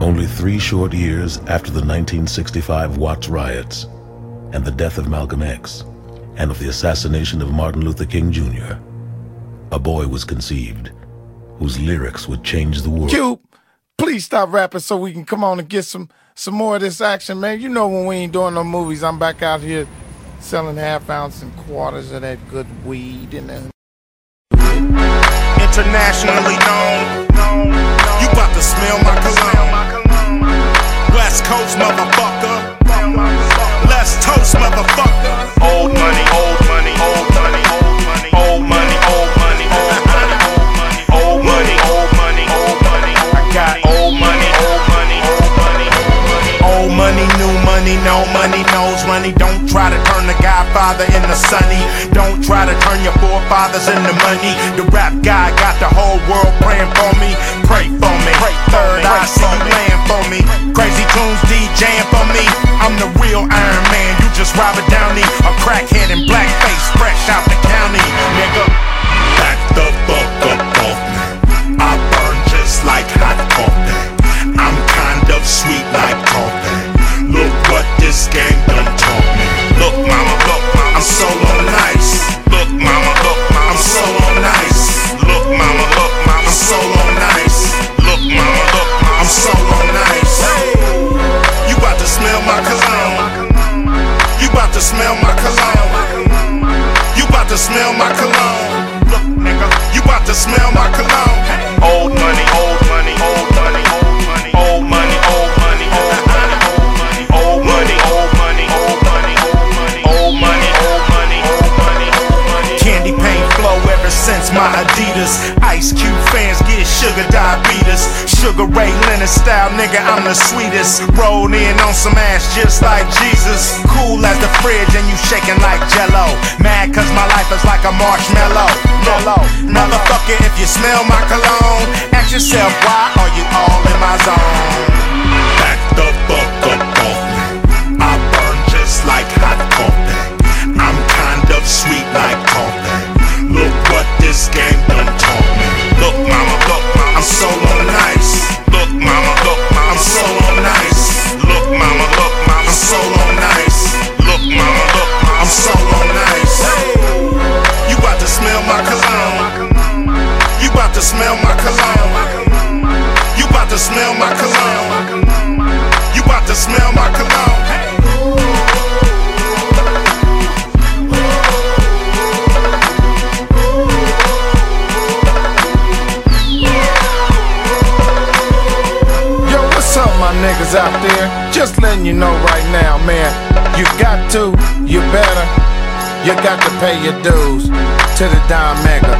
Only three short years after the 1965 Watts riots and the death of Malcolm X and of the assassination of Martin Luther King Jr., a boy was conceived whose lyrics would change the world. Cube, please stop rapping so we can come on and get some some more of this action, man. You know when we ain't doing no movies, I'm back out here selling half ounce and quarters of that good weed and then internationally known. You about to smell my cologne. West Coast motherfucker. Let's toast motherfucker. Old money, old money, no money, knows money. Don't try to turn the godfather into sonny. Don't try to turn your forefathers into money. The rap guy got the whole world praying for me. Pray for me. Third eye, see you laying for me. Crazy Toones DJing for me. I'm the real Iron Man. You just Robert Downey, a crackhead in blackface, fresh out the county, nigga. Back the fuck up off me. I burn just like hot coffee. I'm kind of sweet like coffee. This game taught me. Look, mama, look, mama, I'm solo nice. Look, mama, look, mama, I'm solo nice. Look, mama, look, mama, I'm solo nice. Look, mama, look, mama, I'm solo nice. You about to smell my cologne. You about to smell my cologne. You about to smell my cologne. Look, nigga, you about to smell my cologne. Sugar diabetes. Sugar Ray Leonard style, nigga, I'm the sweetest. Rolled in on some ass just like Jesus. Cool as the fridge and you shaking like jello. Mad cause my life is like a marshmallow. Mellow. Motherfucker, if you smell my cologne, ask yourself why are you all in my zone? Back the fuck up off me. I burn just like hot coffee. I'm kind of sweet like coffee. Look what this game done taught I'm solo nice. Look, mama, look, mama, I'm solo nice. Look, mama, look, mama, I'm solo nice. Look, mama, look, mama, I'm solo nice. You about to smell my cologne. You about to smell my cologne. You about to smell my cologne. Just letting you know right now, man. You got to, you better, you got to pay your dues to the Dime Mega.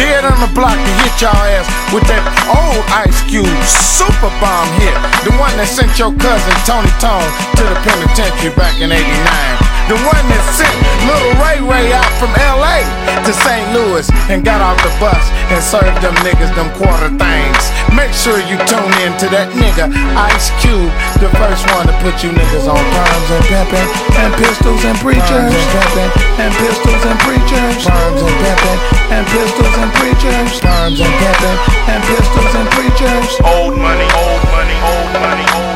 Dead on the block to hit y'all ass with that old Ice Cube super bomb hit. The one that sent your cousin Tony Tone to the penitentiary back in 89. The one that sent little Ray Ray out from LA to St. Louis and got off the bus and served them niggas them quarter things. Make sure you tune in to that nigga Ice Cube, the first one to put you niggas on perms and pimpin' and pistols and preachers. and pimpin' and pistols and preachers. Perms and pimpin' and pistols and preachers. Perms and pimpin' and pistols and preachers. Old money, old money, old money, old money,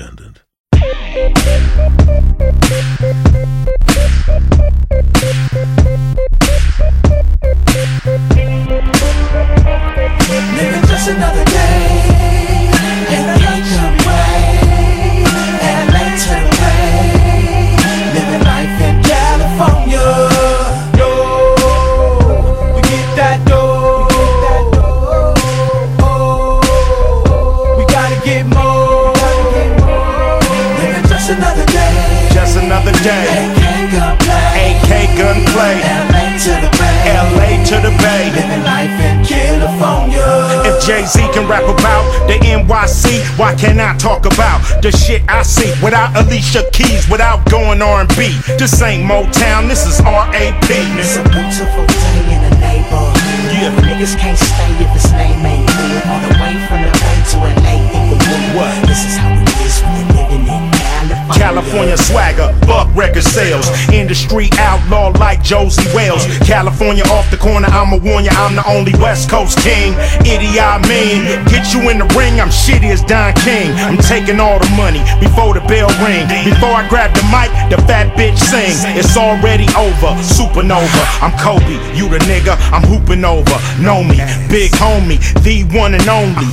independent. Jay-Z can rap about the NYC. Why can't I talk about the shit I see without Alicia Keys, without going R&B? This ain't Motown, this is R.A.P. It's a beautiful day in the neighborhood. Yeah. Niggas can't stay if his name ain't clear. All the way from the bay to LA in the wood. This is how we California swagger, buck record sales. Industry outlaw like Josey Wales. California off the corner, I'ma warn ya, I'm the only West Coast king. Idiot, I mean. Get you in the ring, I'm shitty as Don King. I'm taking all the money before the bell ring. Before I grab the mic, the fat bitch sing. It's already over, supernova. I'm Kobe, you the nigga, I'm hooping over. Know me, big homie, the one and only.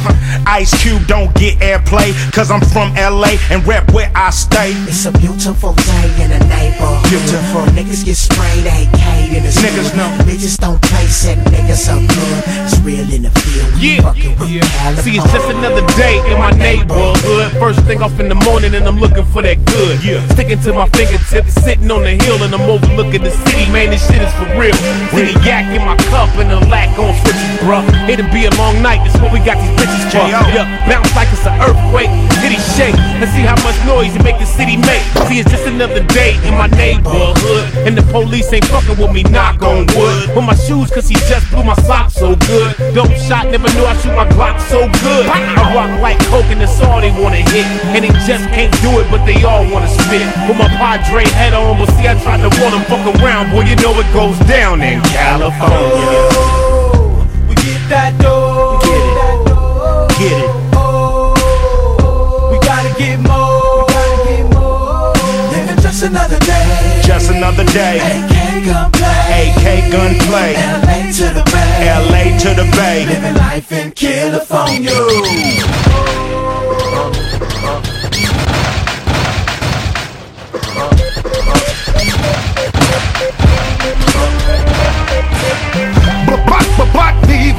Ice Cube don't get airplay, cause I'm from LA and rep where I stay. It's a beautiful day in the neighborhood. Beautiful. Niggas get sprayed AK in the Niggas know. Bitches don't play set niggas so good. It's real in the field. We Yeah, fucking with See, it's just another day in my neighborhood. First thing off in the morning, and I'm looking for that good. Yeah. Sticking to my fingertips, sitting on the hill, and I'm overlooking the city. Man, this shit is for real. City yak in my cup, and the lack on switches, bruh. It'll be a long night, that's what we got these bitches for. Yeah, bounce like it's an earthquake. City shake, and see how much noise you make the city make. See, it's just another day in my neighborhood, and the police ain't fucking with me, knock on wood. With my shoes, cause he just blew my socks so good. Dope shot, never knew I shoot my Glock so good. I rock like coke, and that's all they wanna hit. And they just can't do it, but they all wanna spit. With my Padre head on, but see, I tried to warn them, fuck around, boy, you know it goes down in California. Oh, We get that dough. Get it. We just another day. Just another day. AK gunplay. AK gunplay. LA to the Bay. LA to the Bay. Living life in California.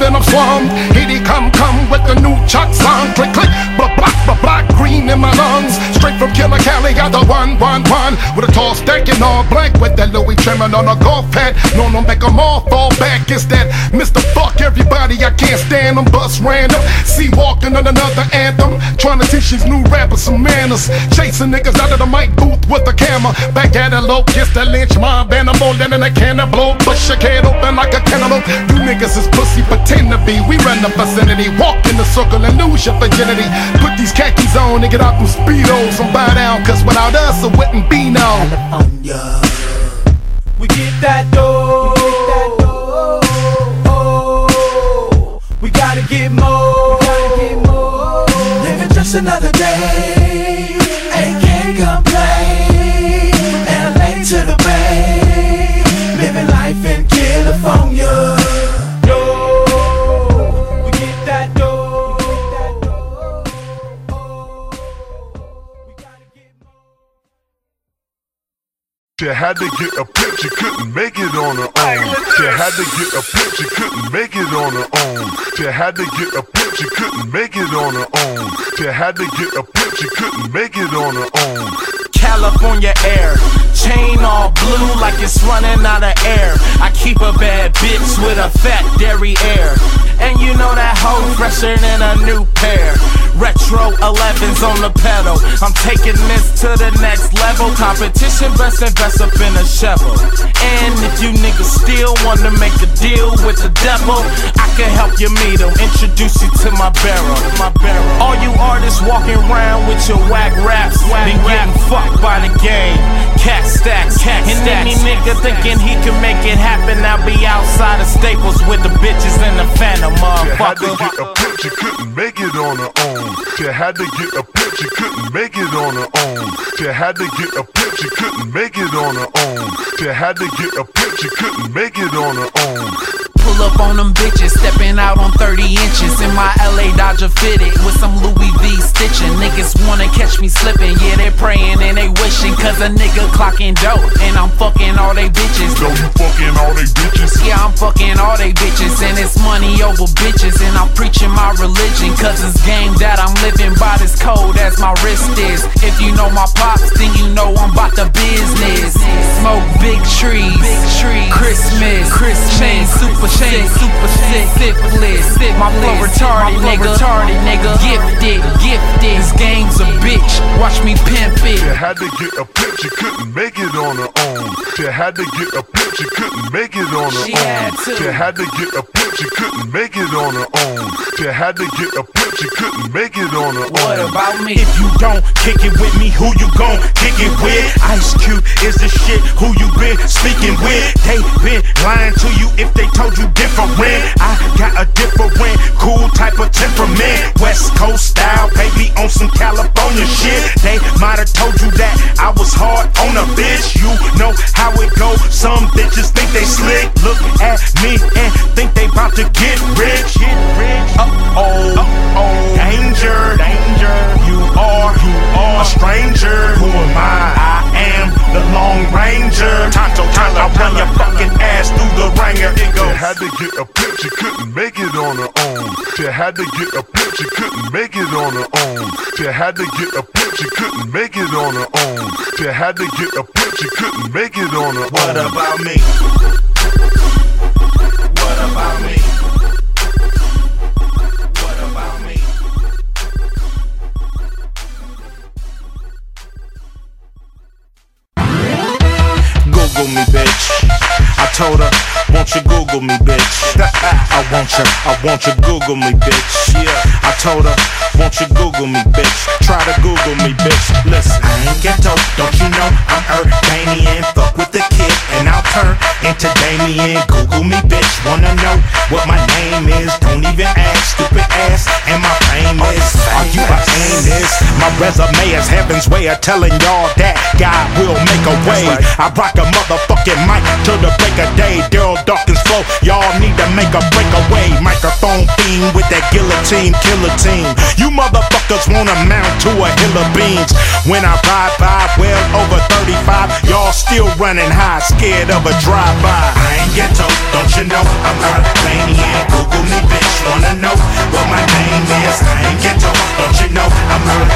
In a slum. Here he come, come with the new Chuck sound. Click, click, black, black, black, black, green in my lungs. Straight from Killer Cali, got the one, one, one. With a tall stack and all black with that Louis trimming on a golf hat. No, no, make 'em all fall back. It's that Mr. Fuck everybody, I can't stand them. Bust random. See walking on another anthem. Trying to teach these new rappers some manners. Chasing niggas out of the mic booth with a camera. Back at it low, kiss the Lench Mob animal. Then in a can of blow. Push your head open like a cantaloupe. You niggas is pussy, pretend to be. We run the vicinity. Walk in the circle and lose your virginity. Put these khakis on and get out them speedos and buy down. Cause without us, it wouldn't be no. California. We get that dough. We gotta get more. Living just another day. She had to get a pitch, she couldn't make it on her own. She had to get a pitch, she couldn't make it on her own. She had to get a pitch, she couldn't make it on her own. She had to get a pitch, she couldn't make it on her own. California air. Chain all blue like it's running out of air. I keep a bad bitch with a fat dairy air. And you know that hoe fresher than a new pair. Retro 11s on the pedal. I'm taking this to the next level. Competition best invest up in a shovel. And if you niggas still wanna make a deal with the devil, I can help you meet him. Introduce you to my barrel. My barrel. All you artists walking around with your whack raps, been getting fucked by the game. Cat stacks, cat and any nigga thinking he can make it happen, I'll be outside of Staples with the bitches and the phantom, She had to motherfucker. get a pitch, she couldn't make it on her own. She had to get a pitch, she couldn't make it on her own. She had to get a pitch, she couldn't make it on her own. She had to get a pitch, she couldn't make it on her own. Pull up on them bitches, stepping out on 30 inches in my LA Dodger fitted with some Louis V stitching. Niggas wanna catch me slipping, yeah, they praying and they wishing, cause a nigga clocking dope. And I'm fucking all they bitches. So you fucking all they bitches. Yeah, I'm fucking all they bitches, and it's money over bitches. And I'm preaching my religion, cause it's game that I'm living by this code as my wrist is. If you know my pops, then you know I'm about the business. Smoke big trees, big trees. Christmas, Christmas, chain super chain super sick, syphilis. My flow retarded, nigga, retarded, nigga. Gifted, gifted. This game's a bitch. Watch me pimp it. You had to get a pitch, you couldn't make it on her own. You had to get a pitch, you couldn't make it on her She own. had. You had to get a pitch, you couldn't make it on her own. You had to get a pitch, you couldn't make it on her own. What about me? If you don't kick it with me, who you gon' kick it with? Ice Cube is the shit. Who you been speaking with? They been lying to you if they told you different. I got a different, cool type of temperament. West Coast style, baby, on some California shit. They might have told you that I was hard on a bitch. You know how it go. Some bitches think they slick. Look at me and think they bout to get rich. Get rich. Uh oh. Uh oh. Danger. Danger. You are. You are a stranger. Who am I? I am the Long Ranger. Tonto, Tonto, I run your fucking ass through the ringer. It You had to get a pitch, you couldn't make it on her own. You had to get a pitch, you couldn't make it on her own. You had to get a pitch, you couldn't make it on her own. You had to get a pitch, you couldn't make it on her own. What about me? Me, bitch. I told her, won't you Google me, bitch? I want you, I want you Google me, bitch. Yeah. I told her, won't you Google me, bitch? Try to Google me, bitch. Listen, I ain't ghetto, don't you know I'm Urbanian? Fuck with the kid, and I'll turn into Damien. Google me, bitch. Wanna know what my name is? Don't even ask, stupid ass. Am I My resume is heaven's way of telling y'all that God will make a way. I rock a motherfucking mic till the break of day. Darryl Dawkins flow, y'all need to make a breakaway. Microphone theme with that guillotine killer team. You motherfuckers won't amount to a hill of beans. When I ride by, well over 35, y'all still running high, scared of a drive-by. I ain't ghetto, don't you know? I'm not a maniac. Google me, bitch. Wanna know what my name is? I ain't ghetto, don't you know? I'm not.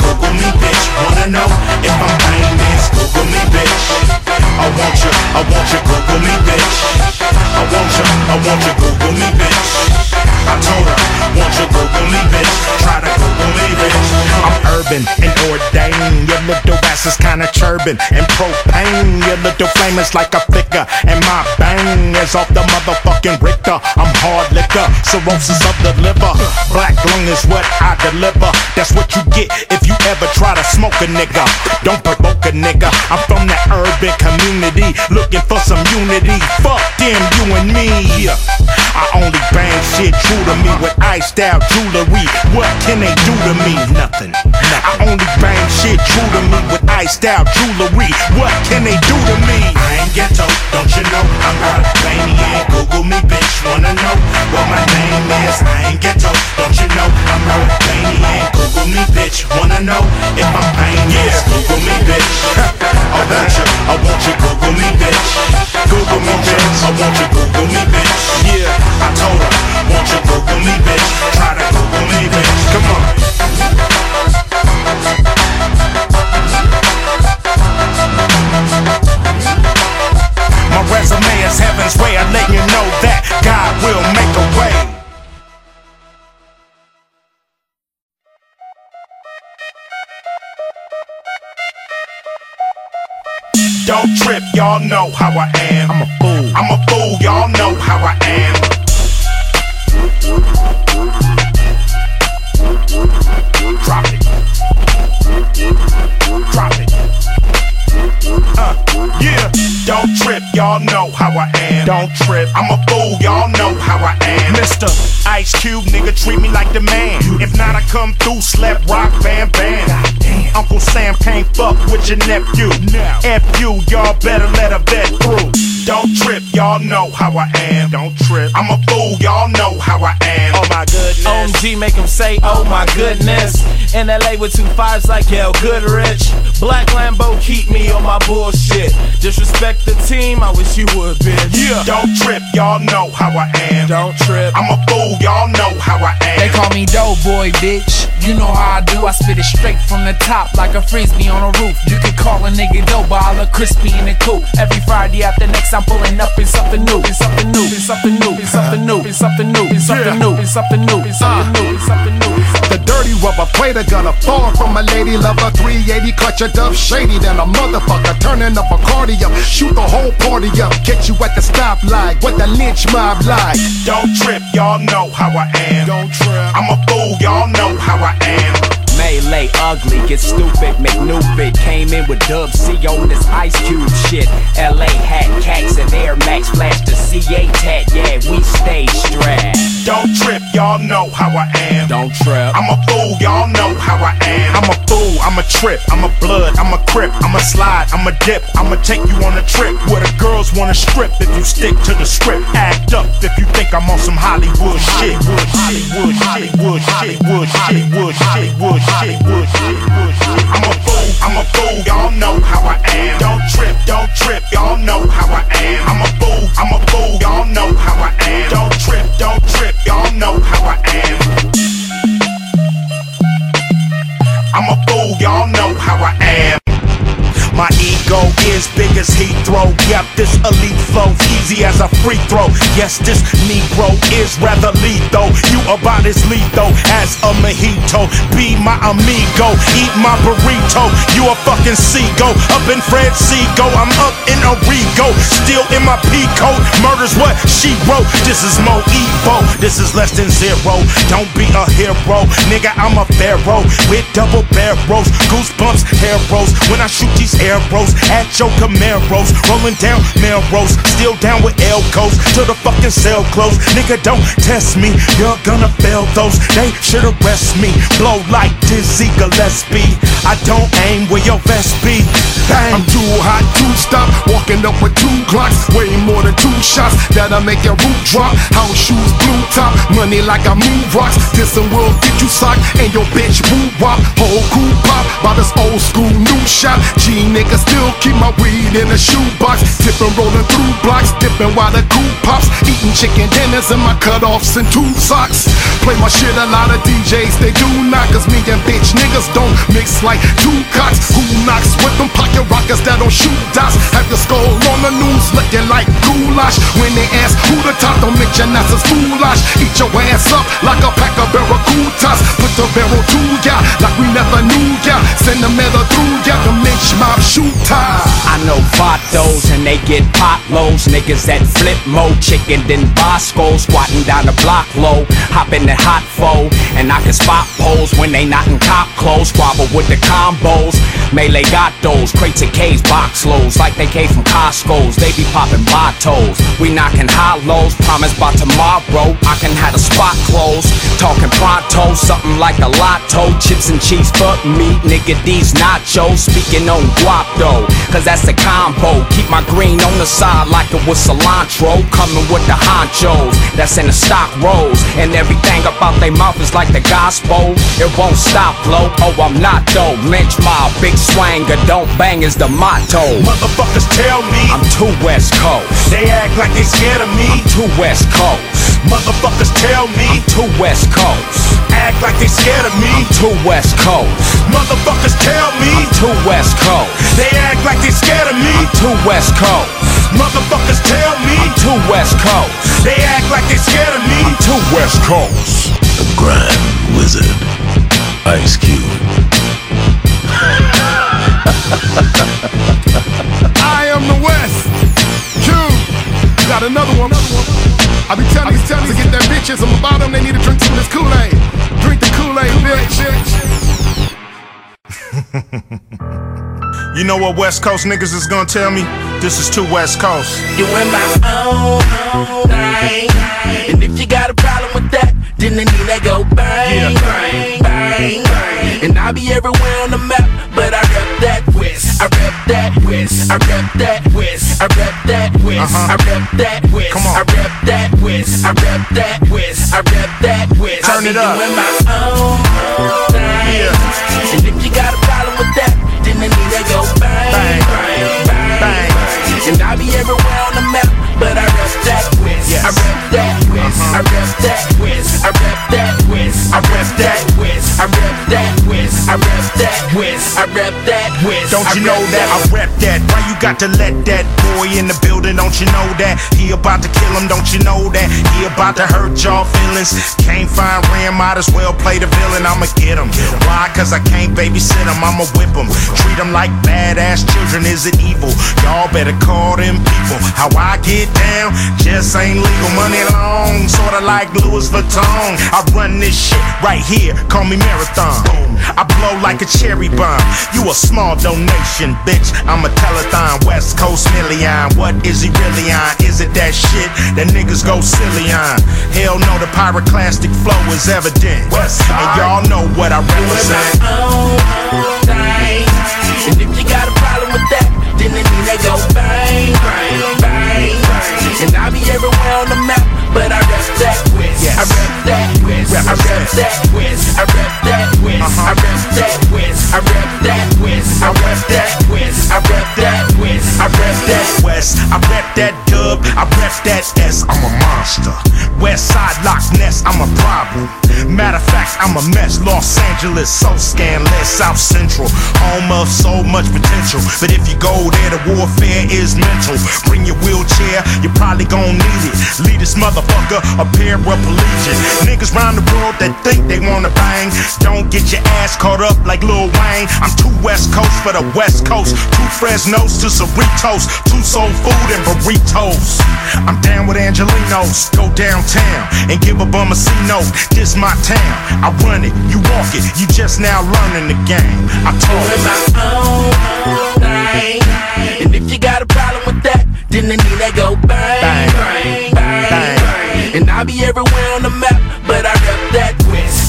Google me, bitch. Wanna know if I'm famous? Google me, bitch. I want you, I want you, Google me, bitch. I want you, I want you, Google me, bitch. I told her, want you, Google me, bitch. Try to Google me, bitch. I'm urban and ordained. Your little ass is kinda churban and propane. Your little flame is like a flicker, and my bang is off the motherfucking Richter. I'm hard liquor, cirrhosis of the liver. Black lung is what I deliver. That's what you get if you ever try to smoke a nigga. Don't provoke a nigga. I'm from that urban community, looking for some unity. Fuck them, you and me. I only bang shit true to me with iced out jewelry. What can they do to me? Nothing. I only bang shit true to me with iced out jewelry. What can they do to me? I ain't ghetto, don't you know? I'm a maniac. Google me, bitch. Wanna know what my name is? I ain't ghetto, don't you know? I'm maniac. Google me, bitch. Wanna know if I'm famous? Google me, bitch. I want you, I want you. Google me, bitch. Google me, bitch. I want you. Google me, bitch. Yeah, I told her, want you. Google me, bitch. Try to Google me, bitch. Come on. My resume is heaven's way of letting Don't trip, y'all know how I am. I'm a fool. I'm a fool, y'all know how I am. Drop it. Drop it. Uh, yeah. Don't trip, y'all know how I am. Don't trip. I'm a fool, y'all know how I am. Mr. Ice Cube, nigga, treat me like the man. If not, I come through, slap rock, bam, bam. Uncle Sam can't fuck with your nephew. F you, y'all better let a vet through. Don't trip, y'all know how I am. Don't trip. I'm a fool, y'all know how I am. Oh my goodness. OMG make him say, oh my goodness. In LA with two fives like Gail Goodrich. Black Lambo keep me on my bullshit. Disrespect the team, I wish you would, bitch. Yeah. Don't trip, y'all know how I am. Don't trip. I'm a fool, y'all know how I am. They call me dope boy, bitch. You know how I do, I spit it straight from the top like a frisbee on a roof. You can call a nigga dope, but I look crispy in the coop. Every Friday after next, I'm pulling up in something new, in something new, in something new, in something new, in something new, in something new, in something new, in something new, in something new. The dirty rubber plater gonna fall from a lady lover. 380 clutch a dove shady, then a motherfucker turning up a cardio. Shoot the whole party up, catch you at the stoplight. What the Lench Mob like? Don't trip, y'all know how I am. Don't trip. I'm a fool, y'all know how I I am. Melee ugly, get stupid, make new fit. Came in with Dub C on this Ice Cube shit. LA hat, cats, and Air Max flash the CA tat. Yeah, we stay strapped. Don't trip, y'all know how I am. Don't trip. I'm a fool, y'all know how I am. I'm a fool, I'm a trip, I'm a blood, I'm a crip, I'm a slide, I'm a dip, I'ma take you on a trip where the girls wanna strip if you stick to the script. Act up if you think I'm on some Hollywood shit. Hollywood, Hollywood, Hollywood, Hollywood, Hollywood, Hollywood, Hollywood. I'm Hollywood. Hollywood. Free throw. Yes, this Negro is rather lethal. You about as lethal as a mojito. Be my amigo, eat my burrito. You a fucking seagull up in Fred Seago. I'm up in a Rego, still in my P coat. Murder's what she wrote. This is Mo Evo. This is less than zero. Don't be a hero, nigga. I'm a pharaoh with double barrels, goosebumps, arrows. When I shoot these arrows at your Camaros, rolling down Melrose, still down with Elcos till the fucking cell close. Nigga, don't test me, you're gonna fail those. They should arrest me, blow like Dizzy Gillespie. I don't aim where your vest be. Bang. I'm too hot to stop. Walking up with two clocks, way more than two shots. That'll make your roof drop. House shoes, blue top, money like I move rocks. This one will get you socked, and your bitch woo wop. Whole cool pop by this old school new shop. G nigga still keep my weed in a shoebox. Tipping, rolling through blocks, dipping while the cool pops. Eating chicken dinners in my cutoffs and two socks. Play my shit a lot of DJs, they do not. Cause me and bitch niggas don't mix like two cocks. Who knocks with them pocket rockers that don't shoot dots? Have your skull on the news looking like goulash. When they ask who the top, don't mention that's a foolish. Eat your ass up like a pack of barracudas. Put the barrel to ya like we never knew ya. Send the metal through ya, the Mitch mob shooter. I know vatos and they get potloads. Niggas that flip mo chicken than Bosco. Squatting down the block low. Hop in the hot foe. And I can spot poles when they not in cop clothes. Squabble with the combos. Melee got those. Crates of K's, box loads. Like they came from Costco's. They be popping bottles. We knocking hollows. Promise by tomorrow. I can have the spot closed. Talking pronto. Something like a lotto. Chips and cheese, fuck meat. Nigga, these nachos. Speaking on guap though. Cause that's a combo. Keep my green on the side like it was cilantro. Coming with the honchos. That's in the stock rolls. And everything about they mouth is like the gospel. It won't stop, low. Oh, I'm not though. Lench Mob, big swanger. Don't bang is the motto. Motherfuckers tell me I'm too West Coast. they act like they scared of me. I'm too West Coast. Motherfuckers tell me I'm too West Coast. act like they scared of me. I'm too West Coast. Motherfuckers tell me I'm too West Coast. they act like they scared of me. I'm too West Coast. Motherfuckers tell me I'm too West Coast. they act like they scared of me. I'm too West Coast. The Grand Wizard. Ice Cube. I am the West. Q. Got another one. I be telling these telling to get their bitches on the bottom. They need to drink some of this Kool-Aid. Drink the Kool-Aid, bitch. You know what West Coast niggas is gonna tell me? This is too West Coast. doing my own thing. And if you got a problem with that, then the need that go bang, bang, bang, bang. And I'll be everywhere on the map, but I rep that West. I rep that West. I rep that West. I rep that West. Uh-huh. I rep that West. Come on. I rep that West. I rep that West. I rep that West. Turn I it up. doing my own I rep that West. I rep that West. I rep that West. Don't you know that I rep that? Why you got to let that boy in the building? Don't you know that he about to kill him? Don't you know that he about to hurt y'all feelings? Can't find Ram, might as well play the villain. I'ma get him. Why? Cause I can't babysit him. I'ma whip him. Treat him like badass children. Is it evil? Y'all better call them people. How I get down just ain't legal. Money long, sorta like Louis Vuitton. I run this shit right here. Call me Marathon. I blow like a cherry bomb. You a small donation, bitch. I'm a telethon, West Coast million. What is he really on? Is it that shit that niggas go silly on? Hell no, the pyroclastic flow is evident. And y'all know what I represent. And if you got a problem with that, then it mean they go bang, bang, bang, bang. And I'll be everywhere on the map, but I rep that West. I rep that West. I rep uh-huh. that West. I rep that West. I rep that West. I rep that West. I rep that West. I rep that West. I rep that West. I rep that dub. I rep that S. I'm a monster. West Side Loch Ness. I'm a problem. Matter of fact, I'm a mess. Los Angeles, so scandalous. South Central, home of so much potential. But if you go there, the warfare is mental. Bring your wheelchair, you're probably gonna need it. Lead this motherfucker a paraplegic. Niggas round the world that think they wanna bang. Don't get your ass caught up like Lil Wayne. I'm too West Coast for the West Coast. Two Fresnos to Cerritos. Two soul food and burritos. I'm down with Angelinos. Go downtown and give a bum a C note. This my town. I run it, you walk it. You just now learning the game. I told doing my own thing. And if you got a problem with that, then it mean they go bang, bang, bang, bang. And I'll be everywhere on the map,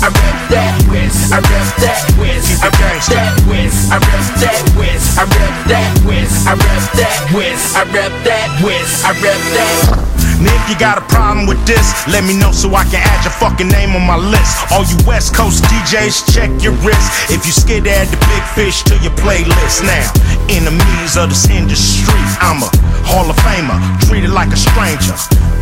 I'm ready that West. I rep that West. I rep that West. I rep that West. I rep that West. I rep that West. I rep that West. I rep that. If you got a problem with this, let me know so I can add your fucking name on my list. All you West Coast DJs, check your wrist. If you scared to add the big fish to your playlist now, enemies of this industry, I'm a Hall of Famer, treated like a stranger.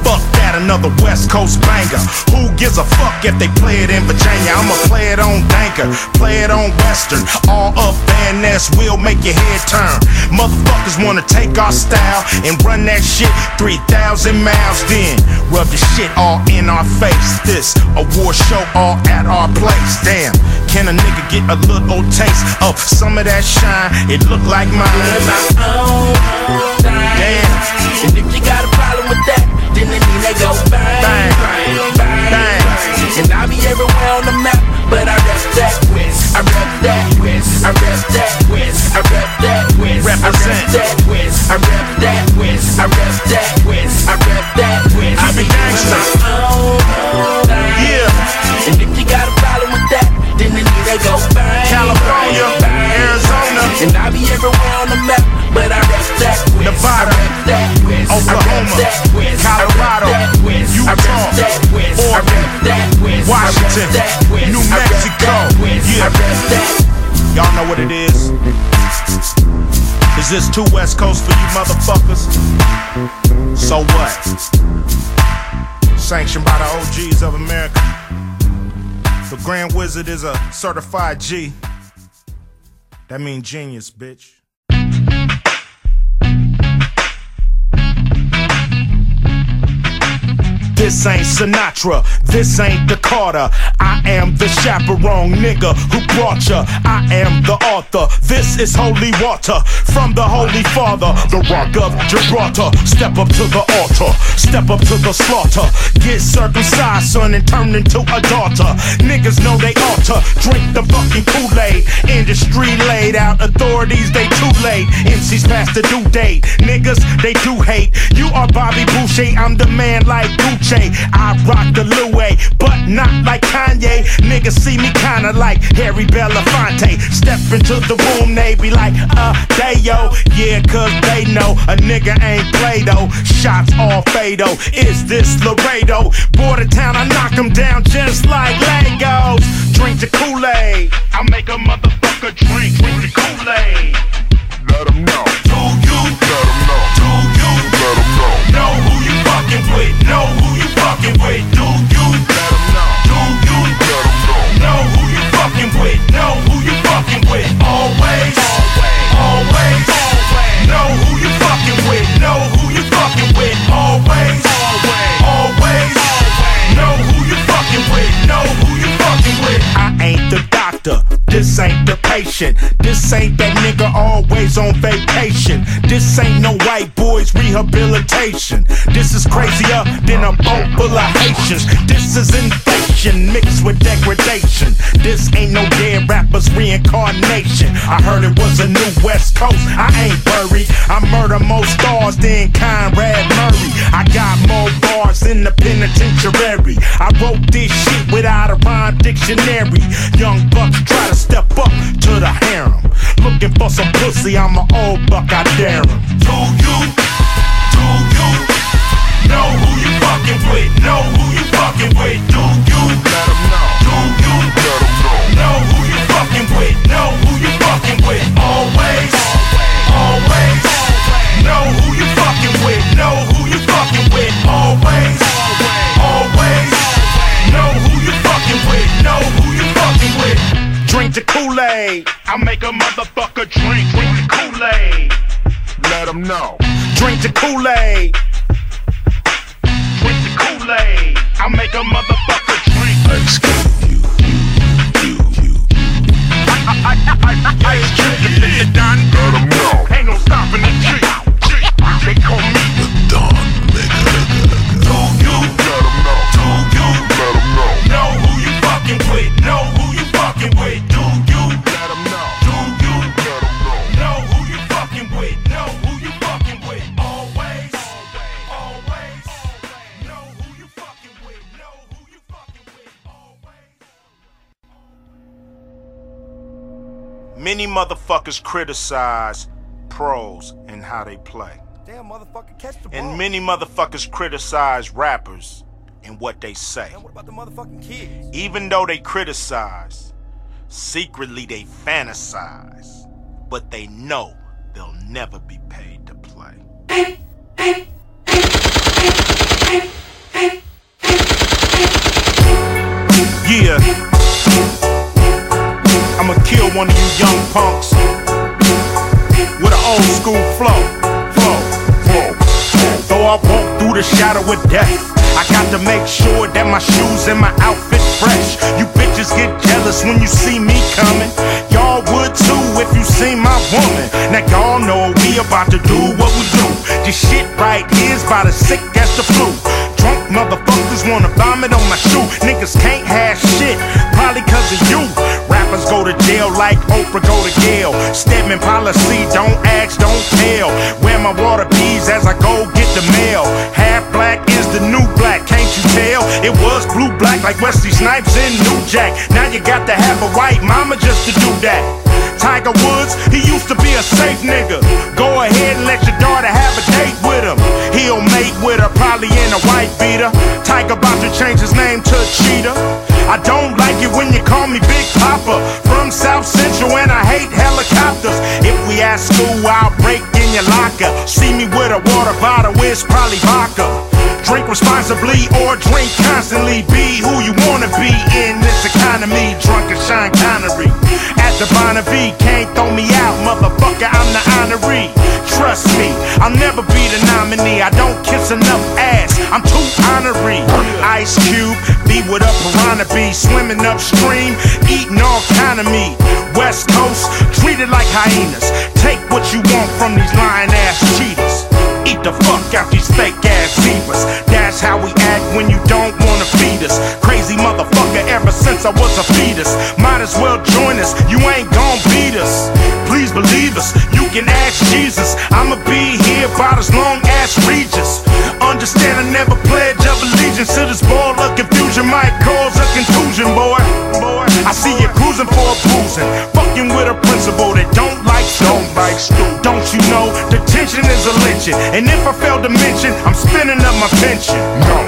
Fuck that, another West Coast banger. Who gives a fuck if they play it in Virginia? I'ma play it on Denker, play it on Western. All up Van Ness will make your head turn. Motherfuckers wanna take our style and run that shit 3,000 miles. Then rub the shit all in our face. This award show all at our place. Damn, can a nigga get a little taste of some of that shine? It look like mine. Damn. And if you got a problem with that, then it mean they go bang, Bang. bang, bang, Bang. bang. And I'll be everywhere on the map, but I rep that West. I rep that West. I rep that West. I rep that West. Represent. I rep that West. I rep that West. I rep that West. I rep that West. I be gangsta. Yeah. And if you got a problem with that, then mean they go bang, California, bang, Arizona. And I'll be everywhere on the map, but I rep that West. Nevada, I rep that West. Oklahoma, I rep that West. Colorado, I rep that. I Utah, rep that. Washington. New Mexico. Yeah. Y'all know what it is. Is this too West Coast for you motherfuckers? So what? Sanctioned by the OGs of America. The Grand Wizard is a certified G. That mean genius, bitch. This ain't Sinatra, this ain't the Carter. I am the chaperone nigga who brought ya. I am the author. This is holy water from the Holy Father, the rock of Gibraltar. Step up to the altar, step up to the slaughter. Get circumcised, son, and turn into a daughter. Niggas know they to drink the fucking Kool Aid. Industry laid out, authorities they too late. MCs past the due date. Niggas they do hate. You are Bobby Boucher, I'm the man like Gucci. I rock the Louis, but not like Kanye. Niggas see me kinda like Harry Belafonte. Step into the room, they be like, uh, they yo. Yeah, cause they know a nigga ain't play though. Shots all fatal. Is this Laredo? Border town, I knock 'em down just like Legos. Drink the Kool Aid. I make a motherfucker drink, drink the Kool Aid. Let them know. Do you? Let them know. Do you? Let them know. Know who you fucking with? Know fucking wait, no. Patient. This ain't that nigga always on vacation. This ain't no white boys rehabilitation. This is crazier than a boat full of Haitians. This is inflation mixed with degradation. This ain't no dead rappers reincarnation. I heard it was a new West Coast. I ain't buried. I murder more stars than Conrad Murray. I got more bars in the penitentiary. I wrote this shit without a rhyme dictionary. Young bucks try to step up to the harem. Looking for some pussy, I'm an old buck, I dare him. Do you, do you know who you fucking with? Know who you fucking with? Do you? Let them know. Do you? Let them know. Know who you fucking with? Know Drink the Kool-Aid. I make a motherfucker drink. Drink the Kool-Aid. Let them know. Drink the Kool-Aid. Drink the Kool-Aid. I make a motherfucker drink. Ice Cube, you, you, you, you. Ice Cube, nigga done. Let them know. Ain't no stopping the G. G. They call me Many motherfuckers criticize pros and how they play. Damn, motherfucker, catch the ball. And many motherfuckers criticize rappers and what they say. Man, what about the motherfucking kids? Even though they criticize, secretly they fantasize. But they know they'll never be paid one of you young punks with an old school flow. Flow, flow. Though I walk through the shadow of death, I got to make sure that my shoes and my outfit fresh. You bitches get jealous when you see me coming. Y'all would too if you seen my woman. Now y'all know we about to do what we do. This shit right here's about as sick as the flu. Drunk motherfuckers wanna vomit on my shoe. Niggas can't have shit, probably cause of you. Rappers go to jail like Oprah go to jail. Stedman policy, don't ask, don't tell. Wear my Wallabees as I go get the mail. Half black is the new black, can't you tell? It was blue black like Wesley Snipes in New Jack. Now you got to have a white mama just to do that. Tiger Woods, he used to be a safe nigga. Go ahead and let your daughter have a date with him. He'll mate with her, probably in a white beater. Tiger about to change his name to Cheetah. I don't like it when you call me Big Papa. From South Central and I hate helicopters. If we at school, I'll break in your locker. See me with a water bottle, it's probably vodka. Drink responsibly or drink constantly. Be who you wanna be in this economy. Drunk and Sean Connery. The Bonnevie, can't throw me out, motherfucker. I'm the honoree. Trust me, I'll never be the nominee. I don't kiss enough ass. I'm too honorary. Ice Cube, be with a piranha bee, swimming upstream, eating all kind of meat. West Coast, treated like hyenas. Take what you want from these lying ass cheaters. Eat the fuck out these fake ass zebras. That's how we act when you don't wanna feed us. Crazy motherfucker ever since I was a fetus. Might as well can ask Jesus. I'ma be here about as long as Regis. Understand I never pledge of allegiance to this ball of confusion. Might cause a contusion, boy. Boy, I see you cruising for a bruising. Fucking with a principal that don't like don't like Don't you know detention is a lynching? And if I fail to mention, I'm spinning up my pension. No,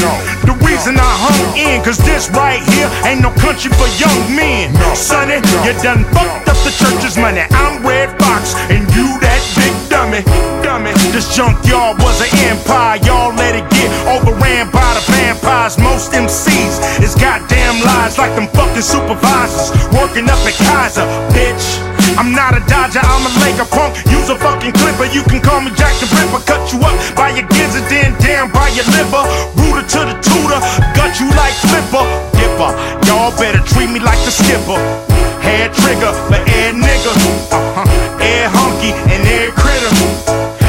no. The reason I hung in, cause this right here ain't no country for young men. Sonny, you done fucked up the church's money. I'm Redd Foxx, and you that big dummy. Dummy. This junkyard was an empire, y'all let it get overran by the vampires. Most MCs is goddamn lies like them fucking supervisors working up at Kaiser, bitch. I'm not a Dodger, I'm a Laker punk. Use a fucking clipper, you can call me Jack the Ripper. Cut you up by your gizzard, then down by your liver. treat me like the skipper. Head trigger, but air nigga. Uh huh. Air hunky and air critter.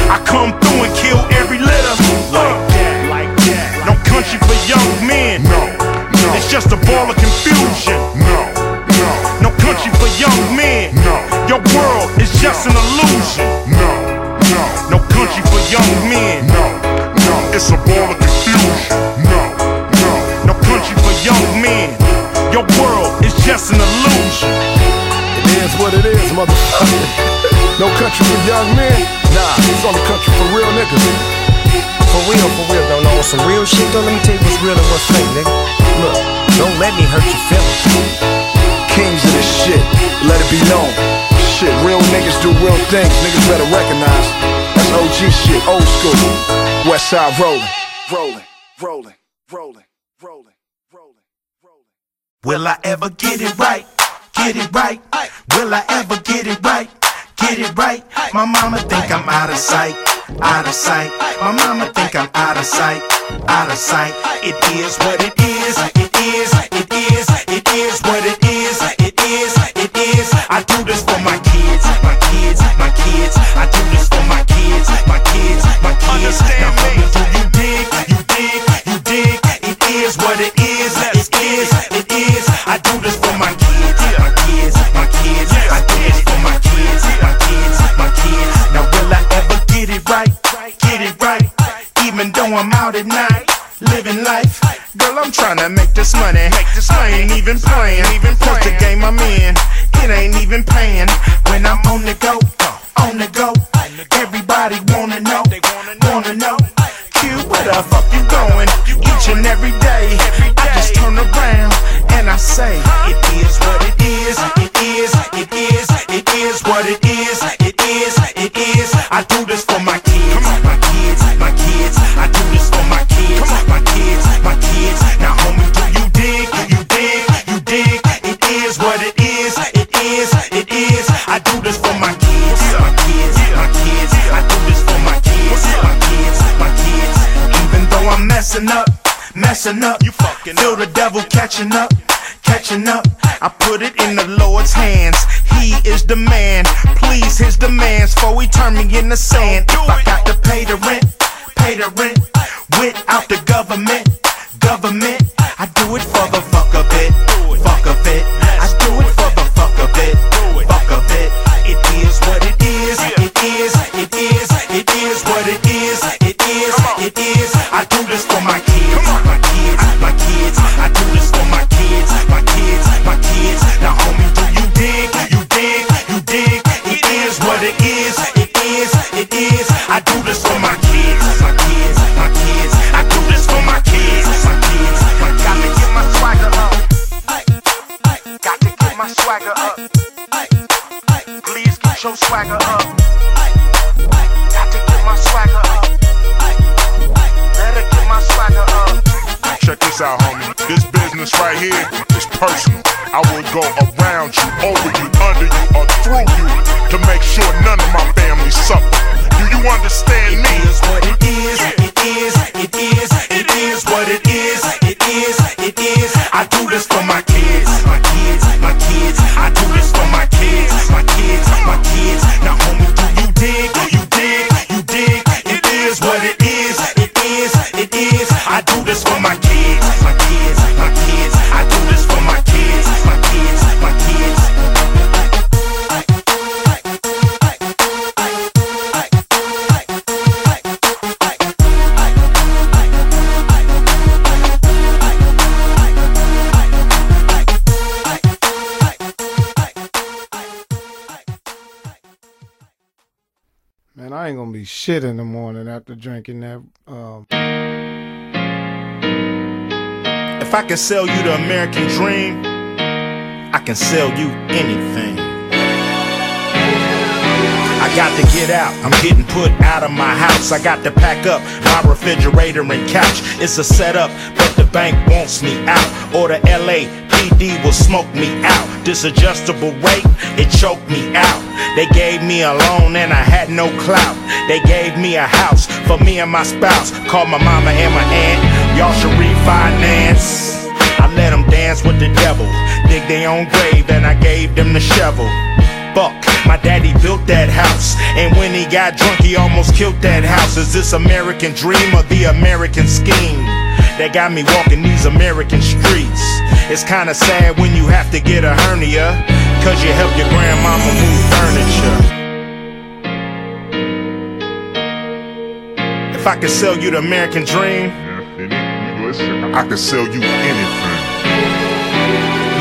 I come through and kill every litter. Like uh. that, like that. No country for young men. No, no. It's just a ball of confusion. No, no. No country for young men. No. Your world is just an illusion. No, no. No country for young men. No, no. It's a ball of confusion. No country for young men? Nah, it's only country for real niggas. For real, for real, don't know some real shit. Don't let me tell you what's real and what's fake, nigga. Look, don't let me hurt your feelings. Kings of this shit, let it be known. Shit, real niggas do real things. Niggas better recognize. That's OG shit, old school. West Side rolling, rolling, rolling, rolling, rolling, rolling, rolling. Will I ever get it right? Get it right? Will I ever get it right? get it right. My mama think I'm out of sight, out of sight. My mama think I'm out of sight, out of sight. It is what it is, it is, it is, it is what it is, it is, it is. I do this for my kids, my kids, my kids. I do this for my kids, my kids, my kids. Understand me. catching up. shit in the morning after drinking that. Um... If I can sell you the American dream, I can sell you anything. I got to get out. I'm getting put out of my house. I got to pack up my refrigerator and couch. It's a setup, but the bank wants me out. Or the LAPD will smoke me out. This adjustable rate, it choked me out. They gave me a loan and I had no clout. They gave me a house for me and my spouse. Called my mama and my aunt. Y'all should refinance. I let them dance with the devil, dig their own grave, and I gave them the shovel. Fuck! My daddy built that house, and when he got drunk, he almost killed that house. Is this American dream or the American scheme that got me walking these American streets? It's kinda sad when you have to get a hernia, cause you help your grandmama move furniture. If I could sell you the American dream, I could sell you anything.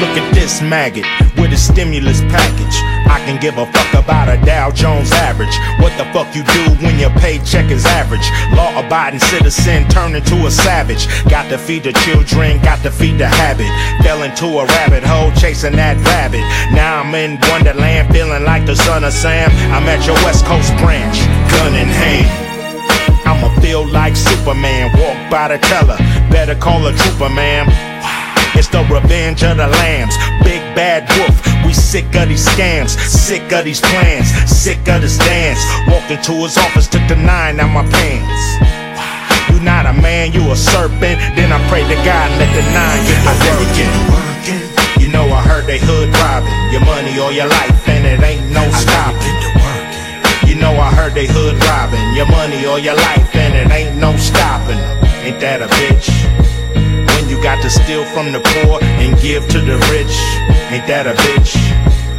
Look at this maggot with a stimulus package. I can give a fuck about a Dow Jones average. What the fuck you do when your paycheck is average? Law abiding citizen turn into a savage. Got to feed the children, got to feed the habit. Fell into a rabbit hole chasing that rabbit. Now I'm in Wonderland feeling like the son of Sam. I'm at your West Coast branch, gun in hand. I'ma feel like Superman, walk by the teller. Better call a trooper, ma'am. It's the revenge of the lambs. Big bad wolf. We sick of these scams, sick of these plans, sick of this dance. Walked into his office, took the nine out my pants. You not a man, you a serpent. Then I pray to God, let the nine get the working. You know I heard they hood robbing your money or your life, and it ain't no stopping. You know I heard they hood robbing your money or your life, and it ain't no stopping. Ain't that a bitch? You got to steal from the poor and give to the rich, ain't that a bitch?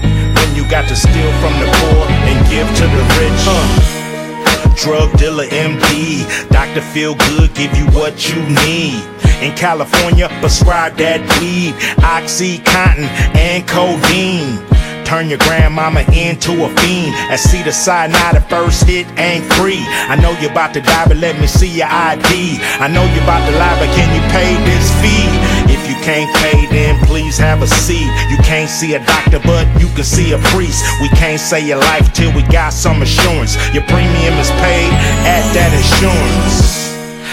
When you got to steal from the poor and give to the rich, uh. Drug dealer MD, Dr. Feel Good, give you what you need. In California, prescribe that weed, Oxycontin, and codeine. Turn your grandmama into a fiend. I see the now the first hit ain't free. I know you about to die, but let me see your ID. I know you about to lie, but can you pay this fee? If you can't pay, then please have a seat. You can't see a doctor, but you can see a priest. We can't save your life till we got some assurance. Your premium is paid at that insurance.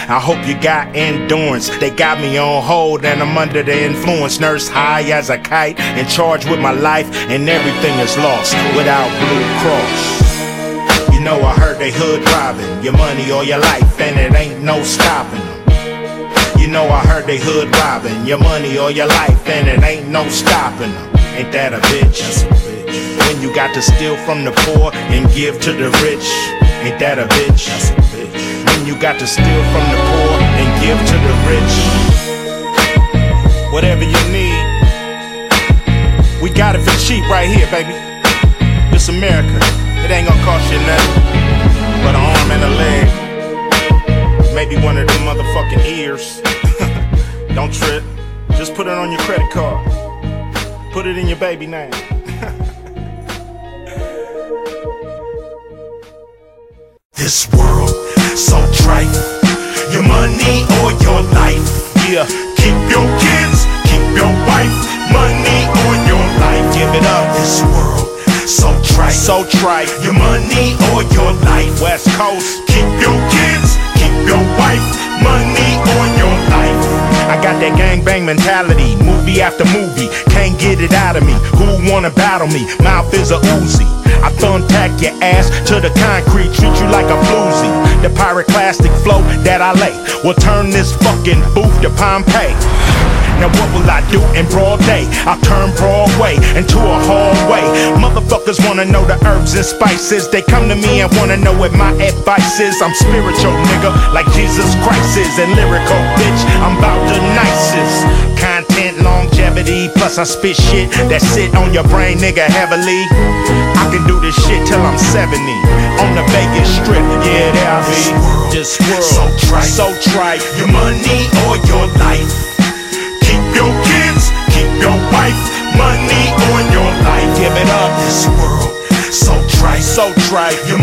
I hope you got endurance. They got me on hold and I'm under the influence. Nurse high as a kite, in charge with my life, and everything is lost without Blue Cross. You know I heard they hood robbing your money or your life, and it ain't no stopping them. You know I heard they hood robbing your money or your life, and it ain't no stopping them. Ain't that a bitch? When you got to steal from the poor and give to the rich, ain't that a bitch? Got to steal from the poor and give to the rich. Whatever you need, we got it for cheap right here, baby. This America, it ain't gonna cost you nothing but an arm and a leg. Maybe one of them motherfucking ears. Don't trip. Just put it on your credit card. Put it in your baby name. This world so trite. Your money or your life. Yeah, Keep your kids, keep your wife. Money or your life. give it up. This world so trite. So trite. Your money or your life. West Coast. Keep your kids, keep your wife. Money or your life. I got that gangbang mentality, movie after movie. Can't get it out of me. Who wanna battle me? Mouth is a Uzi. I thumbtack your ass to the concrete, treat you like a floozy. The pyroclastic flow that I lay will turn this fucking booth to Pompeii. Now what will I do in broad day? I'll turn Broadway into a hallway. Motherfuckers wanna know the herbs and spices. They come to me and wanna know what my advice is. I'm spiritual, nigga, like Jesus Christ is. And lyrical, bitch, I'm about the nicest. Content, longevity, plus I spit shit that sit on your brain, nigga, heavily. I can do this shit till I'm 70. On the Vegas Strip, yeah, there I be. This world, So trite. so trite. Your money or your life. Keep your kids, keep your wife. Money or your life. Give it up, This world so trite. so trite. Your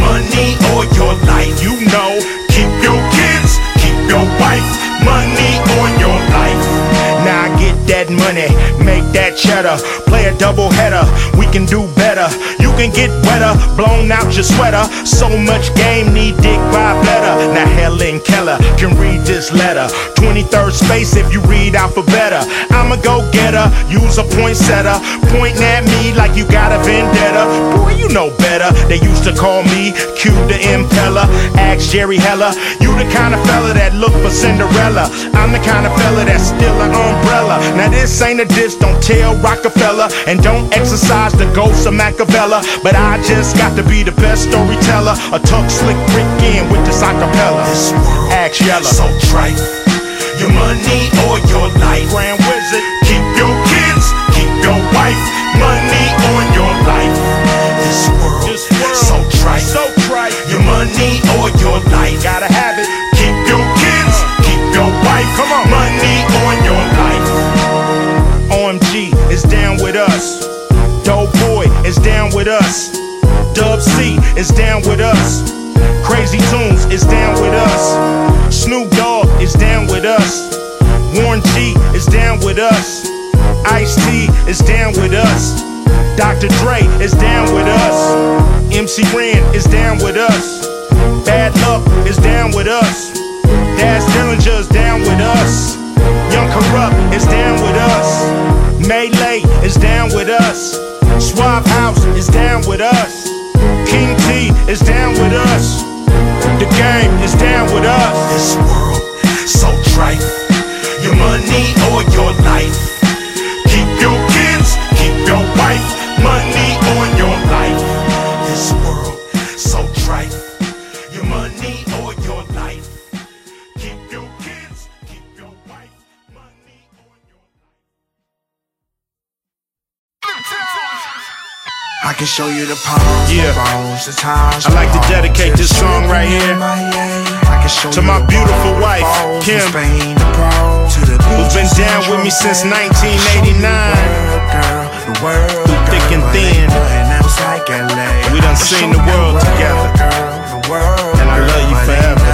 play a double header. We can do better. You can get wetter, blown out your sweater. So much game, need dick by better. Now Helen Keller can read this letter. 23rd space if you read alphabeta. I'ma go get her, use a point setter. pointing at me like you got a vendetta. Boy, you know better. They used to call me Q the Impeller. Ask Jerry Heller, you the kind of fella that look for Cinderella. I'm the kind of fella that's still an umbrella. Now this ain't a diss, don't tell Rockefeller, and don't exercise the ghost of Machiavella. But I just got to be the best storyteller. A tongue slick brick in with this acapella. Axe Yella. So trite. Your money or your life. Grand Wizard. Keep your kids, keep your wife. Money on your life. This world. This world. So trite. So trife. Your money or your life. Gotta have it. With us. Dub C is down with us. Crazy Toones is down with us. Snoop Dogg is down with us. Warren G is down with us. Ice T is down with us. Dr. Dre is down with us. MC Ren is down with us. Bad Luck is down with us. Daz Dillinger is down with us. Young Corrupt is down with us. Maylay is down with us. Swap House is down with us. King T is down with us. The game is down with us. This world so trite. Your money or your life. Can show you the palms, Yeah. the bones, the Taj I like to dedicate this song right here. I can show to my beautiful wife, Kim, from Spain to Pearl, to the who's been down with me since Tropez. I can show you the 1989. world, girl, the world, Through thick and thin. ain't nothing else like LA. We done seen the world together. girl, the world, And I love you forever.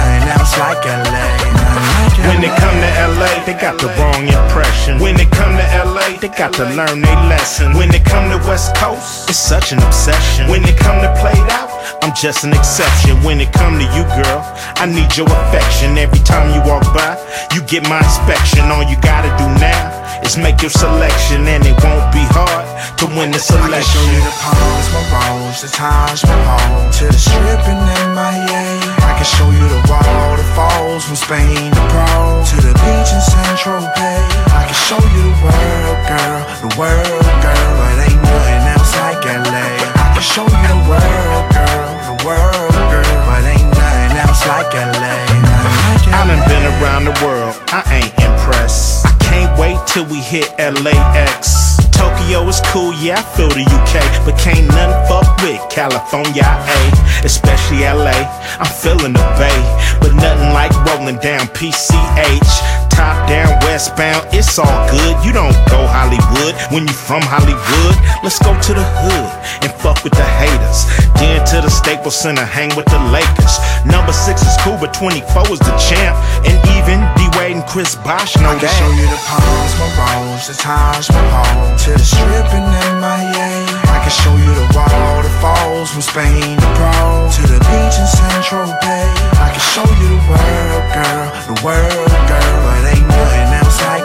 When they come to LA, they got the wrong impression. When they come to LA, they got to learn their lesson. When they come to West Coast, it's such an obsession. When they come to play it out, I'm just an exception. When it come to you, girl, I need your affection. Every time you walk by, you get my inspection. All you gotta do now is make your selection, and it won't be hard to win the selection. I can show you the palms, my rose, the times, my home to the stripping in my I can show you the waterfalls from Spain to to the beach in San Tropez. I can show you the world, girl, the world, girl, but ain't nothing else like LA. I can show you the world, girl, the world, girl, but ain't nothing else like LA. Like I done been around the world, I ain't impressed. I can't wait till we hit LAX. Tokyo is cool, yeah, I feel the UK, but can't none fuck with California, A, especially LA. I'm feeling the Bay, but nothing like rolling down PCH. Top down, westbound, it's all good. You don't go Hollywood when you from Hollywood. Let's go to the hood and fuck with the haters. Then to the Staples Center, hang with the Lakers. Number six is cool, but 24 is the champ. And even D Wade and Chris Bosh know I can show you the palms, my the Taj Mahal, to the strip in MIA. I can show you the waterfalls from Spain to Pearl, to the beach in San Tropez. I can show you the world, girl, the world, girl, but ain't nothing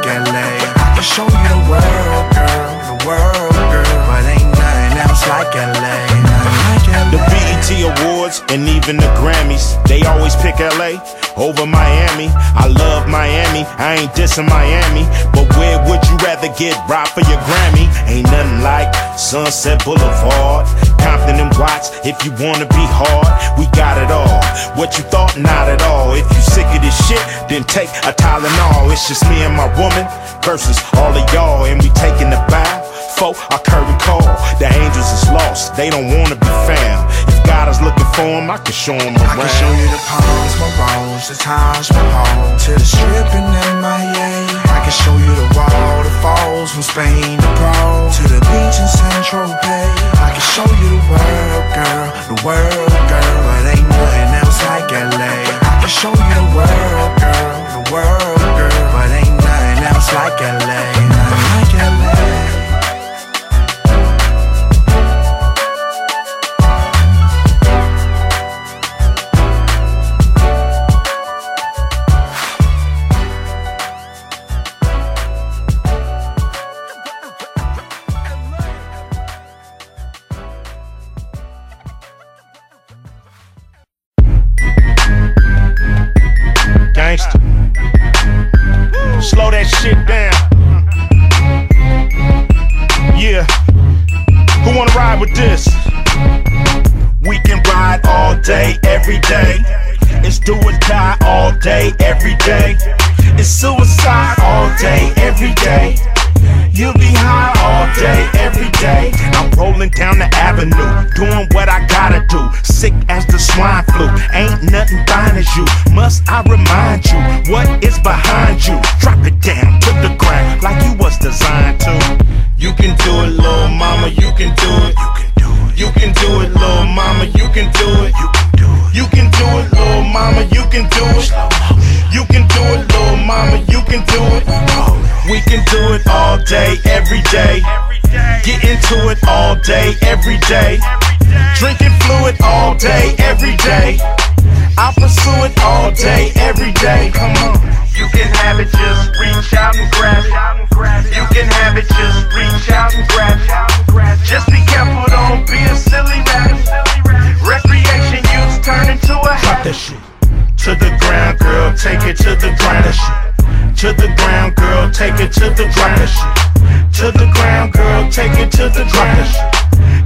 else like LA. I can show you the world, girl, the world, girl, but ain't nothing else like LA. The BET Awards and even the Grammys, they always pick LA over Miami. I love Miami, I ain't dissing Miami, but where would you rather get robbed for your Grammy? Ain't nothing like Sunset Boulevard, Compton and Watts. If you wanna be hard, we got it all. What you thought, not at all. If you sick of this shit, then take a Tylenol. It's just me and my woman versus all of y'all, and we taking the bow. Folk are curtain call. The angels is lost, they don't wanna be found. If God is looking for them, I can show them I can show you the palms, my rose, the Taj Mahal, to the strip in MIA. I can show you the waterfalls from Spain to Pearl, to the beach in San Tropez. I can show you the world, girl, the world, girl, but ain't nothing else like LA. I can show you the world, girl, the world, girl, but ain't nothing else like LA. Like LA. Every day. It's do or die all day, every day. It's suicide all day, every day. You'll be high all day, every day. I'm rolling down the avenue, doing what I gotta do. Sick as the swine flu, ain't nothing fine as you. Must I remind you what is behind you? Drop day, every day. Get into it all day, every day. Drinking fluid all day, every day. I pursue it all day, every day. Come on. You can have it, just reach out and grab it. You can have it, just reach out and grab it. Just be careful, don't be a silly rabbit. Recreation use turn into a habit. Pop that shit To the ground, girl, take it to the ground. To the ground, girl, take it to the ground. To the ground, girl, take it to the ground.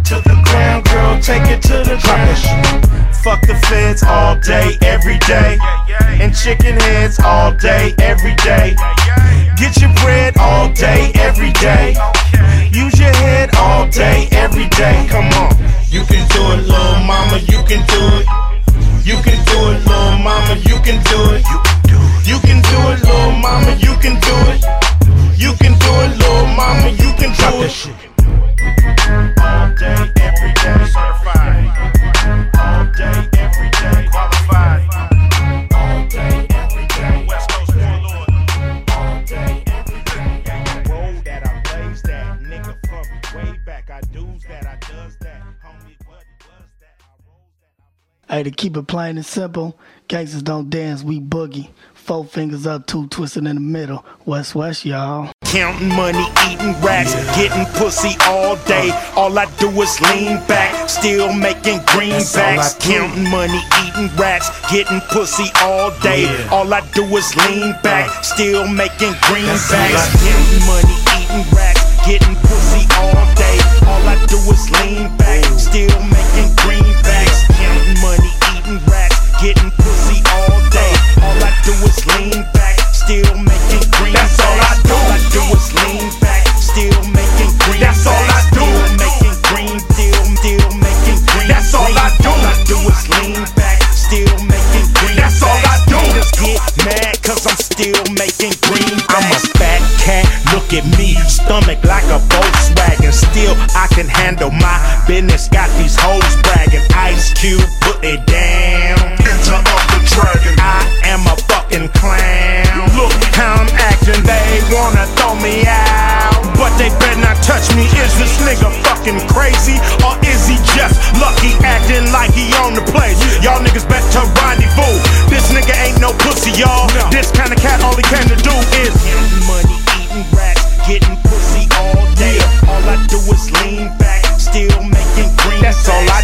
To the ground, girl, take it to the ground. Fuck the feds all day, every day. And chicken heads all day, every day. Get your bread all day, every day. Use your head all day, every day. Come on. You can do it, little mama, you can do it. You can do it, little mama, you can do it. You can do it, little mama, you can do it. You can do it, little mama, you can do it. All day, every day, certified. All day, every day, qualified. All day, every day, West Coast warlord. All day, every day. Road that I blaze that, nigga from way back. I do's that, I does that. Homie, what? I rolls. Hey, to keep it plain and simple, gangsters don't dance, we boogie. Four fingers up, two twisted in the middle. West West, y'all. Counting money, eating rats, getting pussy all day. All I do is lean back, still making greenbacks. Counting money, eating rats, getting pussy all day. All I do is lean back, still making greenbacks. Counting money, eating rats, getting pussy all day. All I do is lean back, still making greenbacks. Counting money, eating rats, getting do is lean back, still making greenbacks. That's all I do. All I do is lean back, still making greenbacks. That's all I do. Still making green, still, still making green. That's all I do. All I do is lean back, still making green. That's all I do. Just get mad cause I'm still making green. I'm a fat cat, look at me, stomach like a Volkswagen. Still, I can handle my business. Got these hoes bragging. Ice Cube, put it down. Enter the dragon. I am a fucking clown. Look how I'm acting, they wanna throw me out. But they better not touch me. Is this nigga fucking crazy? Or is he just lucky acting like he on the place? Y'all niggas better rendezvous. This nigga ain't no pussy, y'all. This kind of cat, all he came to do is money, eating rats, getting pussy all day. All I do is lean back, still making green. That's all I